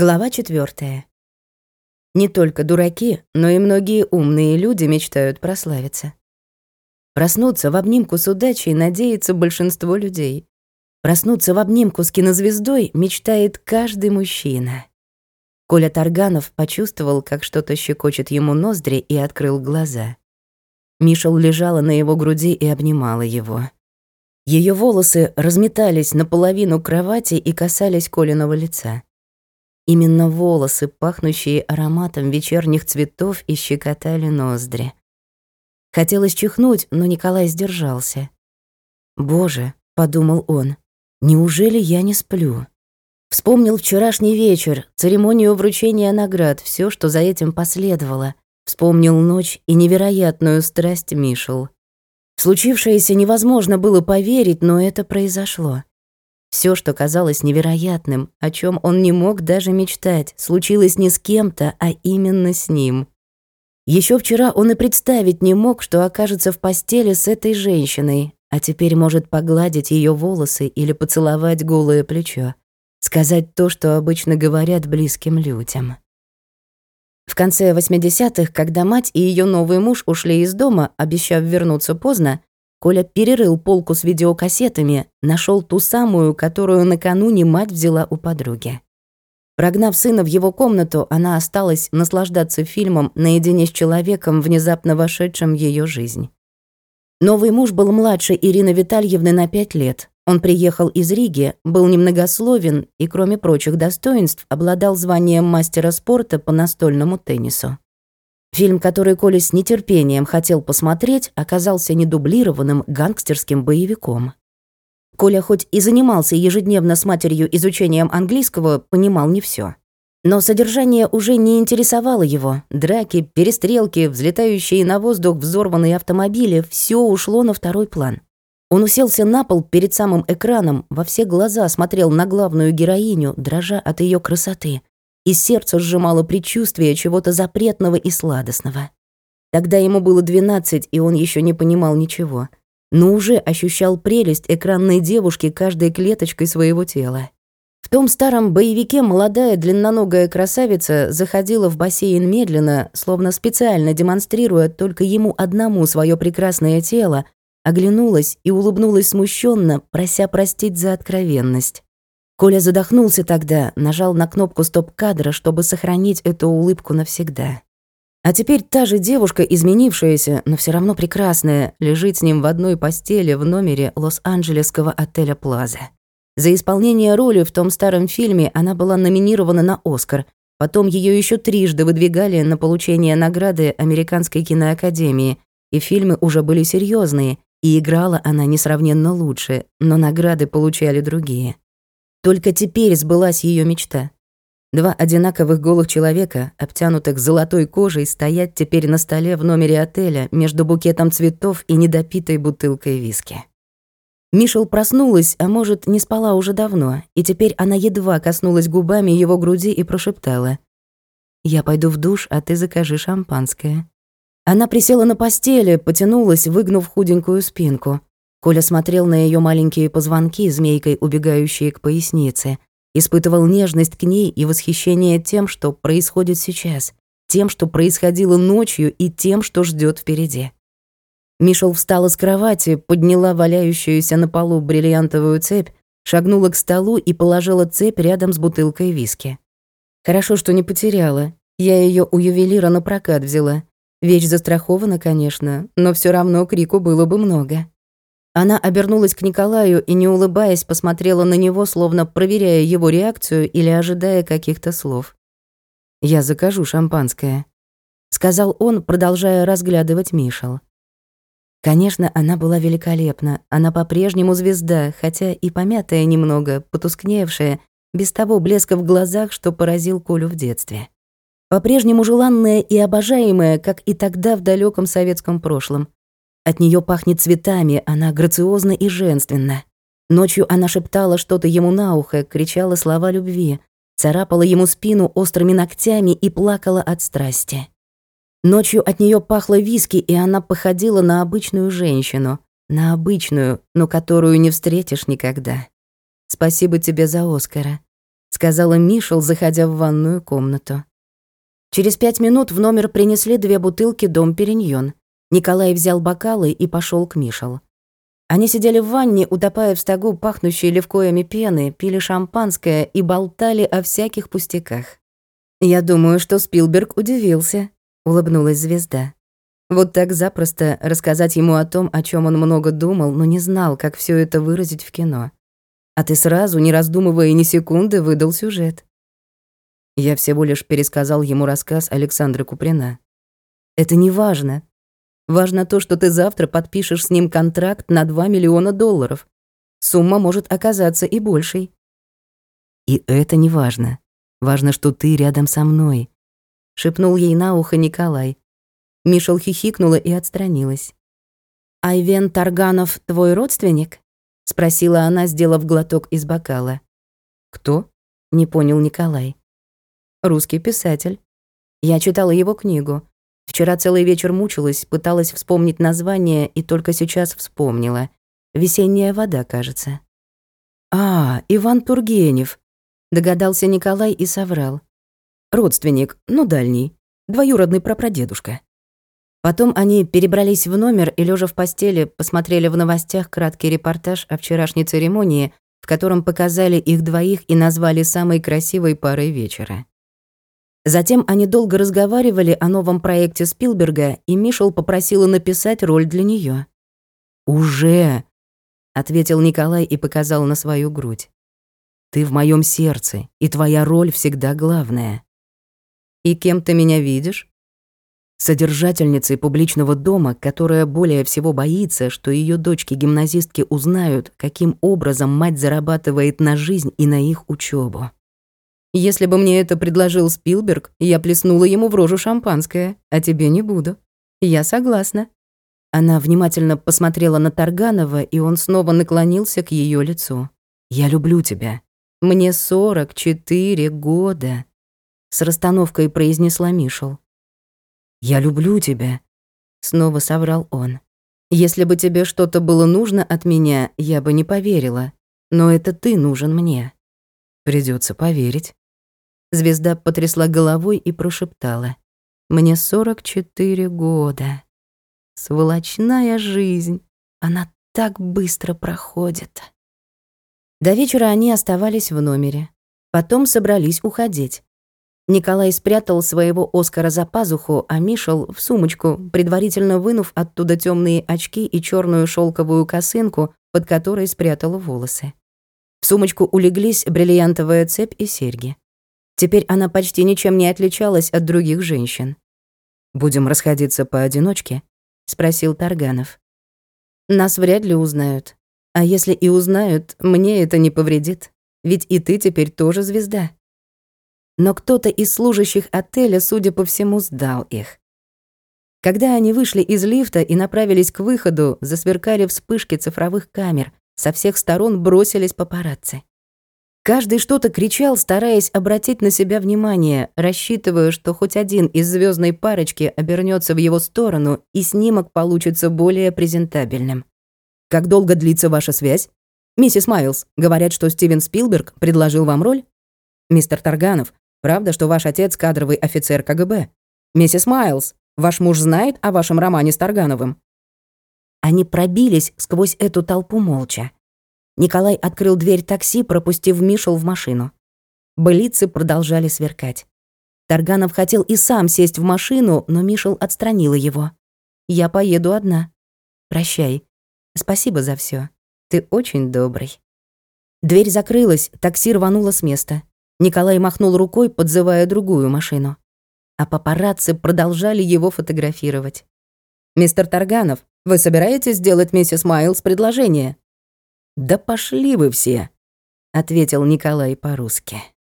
Глава четвертая. Не только дураки, но и многие умные люди мечтают прославиться. Проснуться в обнимку с удачей надеется большинство людей. Проснуться в обнимку с кинозвездой мечтает каждый мужчина. Коля Тарганов почувствовал, как что-то щекочет ему ноздри и открыл глаза. Мишел лежала на его груди и обнимала его. Ее волосы разметались наполовину кровати и касались Колиного лица. Именно волосы, пахнущие ароматом вечерних цветов, и щекотали ноздри. Хотелось чихнуть, но Николай сдержался. «Боже», — подумал он, — «неужели я не сплю?» Вспомнил вчерашний вечер, церемонию вручения наград, все, что за этим последовало. Вспомнил ночь и невероятную страсть Мишел. случившееся невозможно было поверить, но это произошло. Все, что казалось невероятным, о чем он не мог даже мечтать, случилось не с кем-то, а именно с ним. Еще вчера он и представить не мог, что окажется в постели с этой женщиной, а теперь может погладить ее волосы или поцеловать голое плечо, сказать то, что обычно говорят близким людям. В конце 80-х, когда мать и ее новый муж ушли из дома, обещав вернуться поздно, Коля перерыл полку с видеокассетами, нашел ту самую, которую накануне мать взяла у подруги. Прогнав сына в его комнату, она осталась наслаждаться фильмом наедине с человеком, внезапно вошедшим в ее жизнь. Новый муж был младше Ирины Витальевны на пять лет. Он приехал из Риги, был немногословен и, кроме прочих достоинств, обладал званием мастера спорта по настольному теннису. Фильм, который Коля с нетерпением хотел посмотреть, оказался недублированным гангстерским боевиком. Коля хоть и занимался ежедневно с матерью изучением английского, понимал не все. Но содержание уже не интересовало его. Драки, перестрелки, взлетающие на воздух взорванные автомобили — все ушло на второй план. Он уселся на пол перед самым экраном, во все глаза смотрел на главную героиню, дрожа от ее красоты и сердце сжимало предчувствие чего-то запретного и сладостного. Тогда ему было 12, и он еще не понимал ничего, но уже ощущал прелесть экранной девушки каждой клеточкой своего тела. В том старом боевике молодая длинноногая красавица заходила в бассейн медленно, словно специально демонстрируя только ему одному свое прекрасное тело, оглянулась и улыбнулась смущенно, прося простить за откровенность. Коля задохнулся тогда, нажал на кнопку стоп-кадра, чтобы сохранить эту улыбку навсегда. А теперь та же девушка, изменившаяся, но все равно прекрасная, лежит с ним в одной постели в номере Лос-Анджелесского отеля «Плаза». За исполнение роли в том старом фильме она была номинирована на «Оскар», потом ее еще трижды выдвигали на получение награды Американской киноакадемии, и фильмы уже были серьезные, и играла она несравненно лучше, но награды получали другие. Только теперь сбылась ее мечта. Два одинаковых голых человека, обтянутых золотой кожей, стоят теперь на столе в номере отеля между букетом цветов и недопитой бутылкой виски. Мишел проснулась, а может, не спала уже давно, и теперь она едва коснулась губами его груди и прошептала. «Я пойду в душ, а ты закажи шампанское». Она присела на постели, потянулась, выгнув худенькую спинку. Коля смотрел на ее маленькие позвонки, змейкой убегающие к пояснице, испытывал нежность к ней и восхищение тем, что происходит сейчас, тем, что происходило ночью и тем, что ждет впереди. Мишел встала с кровати, подняла валяющуюся на полу бриллиантовую цепь, шагнула к столу и положила цепь рядом с бутылкой виски. Хорошо, что не потеряла. Я ее у ювелира на прокат взяла. Вещь застрахована, конечно, но все равно крику было бы много. Она обернулась к Николаю и, не улыбаясь, посмотрела на него, словно проверяя его реакцию или ожидая каких-то слов. «Я закажу шампанское», — сказал он, продолжая разглядывать Мишел. Конечно, она была великолепна. Она по-прежнему звезда, хотя и помятая немного, потускневшая, без того блеска в глазах, что поразил Колю в детстве. По-прежнему желанная и обожаемая, как и тогда в далеком советском прошлом. От нее пахнет цветами, она грациозна и женственна. Ночью она шептала что-то ему на ухо, кричала слова любви, царапала ему спину острыми ногтями и плакала от страсти. Ночью от нее пахло виски, и она походила на обычную женщину, на обычную, но которую не встретишь никогда. «Спасибо тебе за Оскара», — сказала Мишел, заходя в ванную комнату. Через пять минут в номер принесли две бутылки «Дом Периньон». Николай взял бокалы и пошел к Мишел. Они сидели в ванне, утопая в стогу пахнущей левкоями пены, пили шампанское и болтали о всяких пустяках. «Я думаю, что Спилберг удивился», — улыбнулась звезда. Вот так запросто рассказать ему о том, о чем он много думал, но не знал, как все это выразить в кино. А ты сразу, не раздумывая ни секунды, выдал сюжет. Я всего лишь пересказал ему рассказ Александры Куприна. Это не важно. Важно то, что ты завтра подпишешь с ним контракт на 2 миллиона долларов. Сумма может оказаться и большей. И это не важно. Важно, что ты рядом со мной, шепнул ей на ухо Николай. Мишел хихикнула и отстранилась. Айвен Тарганов твой родственник? спросила она, сделав глоток из бокала. Кто? не понял Николай. Русский писатель. Я читала его книгу. Вчера целый вечер мучилась, пыталась вспомнить название и только сейчас вспомнила. «Весенняя вода», кажется. «А, Иван Тургенев», — догадался Николай и соврал. «Родственник, ну дальний, двоюродный прапрадедушка». Потом они перебрались в номер и, лежа в постели, посмотрели в новостях краткий репортаж о вчерашней церемонии, в котором показали их двоих и назвали самой красивой парой вечера. Затем они долго разговаривали о новом проекте Спилберга, и Мишел попросила написать роль для нее. «Уже!» — ответил Николай и показал на свою грудь. «Ты в моем сердце, и твоя роль всегда главная». «И кем ты меня видишь?» Содержательницей публичного дома, которая более всего боится, что ее дочки-гимназистки узнают, каким образом мать зарабатывает на жизнь и на их учебу. Если бы мне это предложил Спилберг, я плеснула ему в рожу шампанское, а тебе не буду. Я согласна. Она внимательно посмотрела на Тарганова, и он снова наклонился к ее лицу. Я люблю тебя. Мне 44 года, с расстановкой произнесла Мишел. Я люблю тебя, снова соврал он. Если бы тебе что-то было нужно от меня, я бы не поверила. Но это ты нужен мне. Придется поверить. Звезда потрясла головой и прошептала. «Мне 44 года. Сволочная жизнь. Она так быстро проходит». До вечера они оставались в номере. Потом собрались уходить. Николай спрятал своего Оскара за пазуху, а Мишел — в сумочку, предварительно вынув оттуда темные очки и черную шелковую косынку, под которой спрятал волосы. В сумочку улеглись бриллиантовая цепь и серьги. Теперь она почти ничем не отличалась от других женщин. «Будем расходиться поодиночке?» — спросил Тарганов. «Нас вряд ли узнают. А если и узнают, мне это не повредит. Ведь и ты теперь тоже звезда». Но кто-то из служащих отеля, судя по всему, сдал их. Когда они вышли из лифта и направились к выходу, засверкали вспышки цифровых камер. Со всех сторон бросились папарацци. Каждый что-то кричал, стараясь обратить на себя внимание, рассчитывая, что хоть один из звездной парочки обернется в его сторону, и снимок получится более презентабельным. «Как долго длится ваша связь?» «Миссис Майлз, говорят, что Стивен Спилберг предложил вам роль?» «Мистер Тарганов, правда, что ваш отец кадровый офицер КГБ?» «Миссис Майлз, ваш муж знает о вашем романе с Таргановым?» Они пробились сквозь эту толпу молча. Николай открыл дверь такси, пропустив Мишел в машину. Блицы продолжали сверкать. Тарганов хотел и сам сесть в машину, но Мишел отстранила его. «Я поеду одна. Прощай. Спасибо за все. Ты очень добрый». Дверь закрылась, такси рвануло с места. Николай махнул рукой, подзывая другую машину. А папарацци продолжали его фотографировать. «Мистер Тарганов, вы собираетесь сделать миссис Майлз предложение?» «Да пошли вы все», — ответил Николай по-русски.